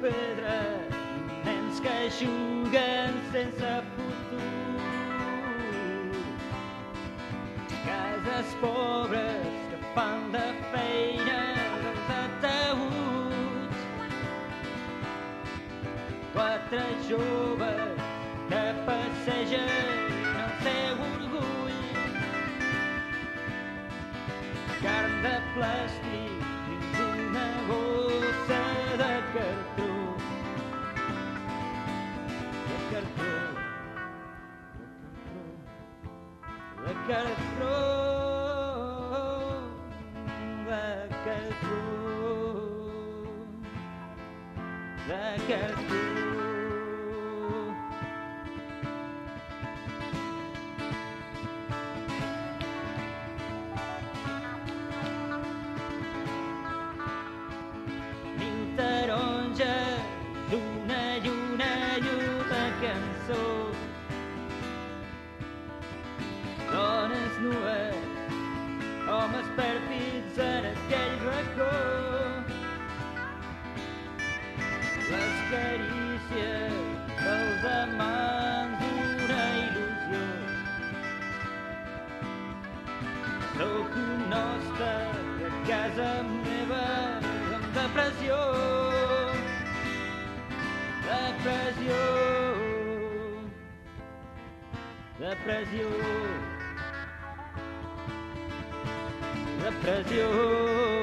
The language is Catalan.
pedra, nens que juguen sense futur. Cases pobres que fan de feina dels ataúds. Quatre joves que passegen el seu orgull. Carn de plàstic De cartró. Homes pèrfids en aquell racó. Les carícies dels amants d'una il·lusió. Sóc un hoste de casa meva amb depressió. Depressió. Depressió. Depressió.